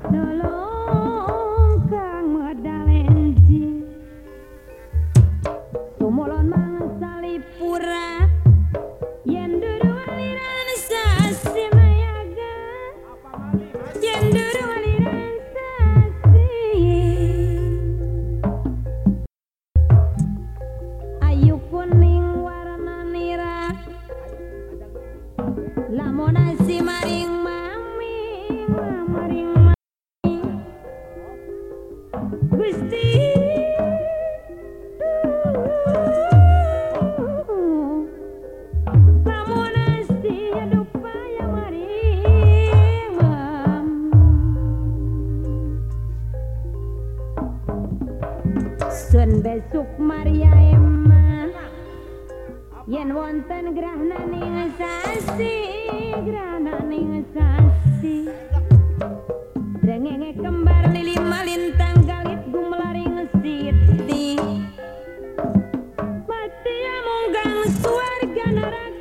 solo. yen wonten grahana ning sasi grahana ning sasi. Rengenge kembar lili malintang kalit gumelari ngesit di mati amung gang suarga neraka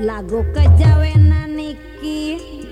lagu kejawenan Niki.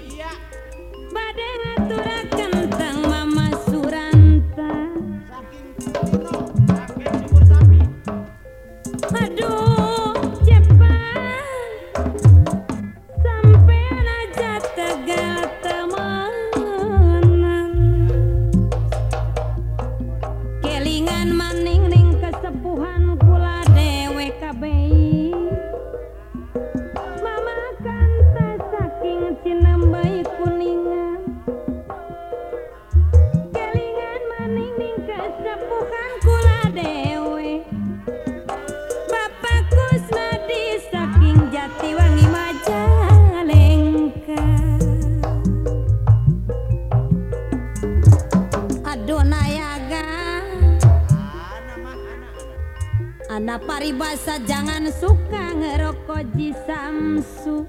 Karena paribasa jangan suka ngerokok di Samsu.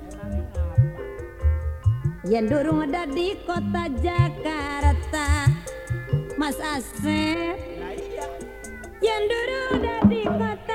Yang durung ada di kota Jakarta Mas Asep. Yang durung ada di kota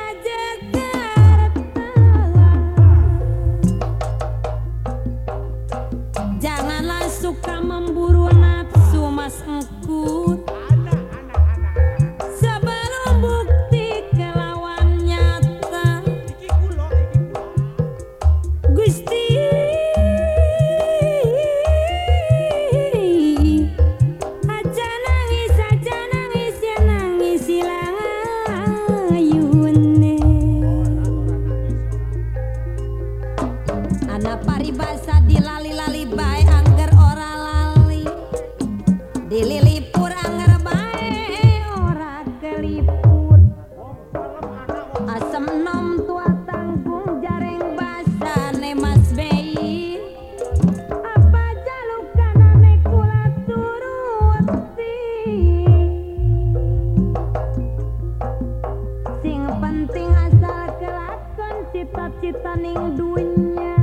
cita-cita ning dunya.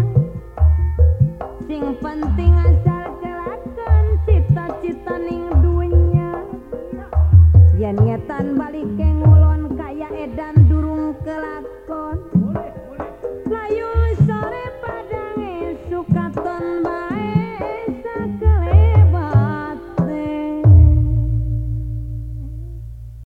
Sing penting